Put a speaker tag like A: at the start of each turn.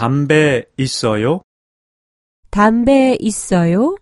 A: 담배 있어요?
B: 담배 있어요?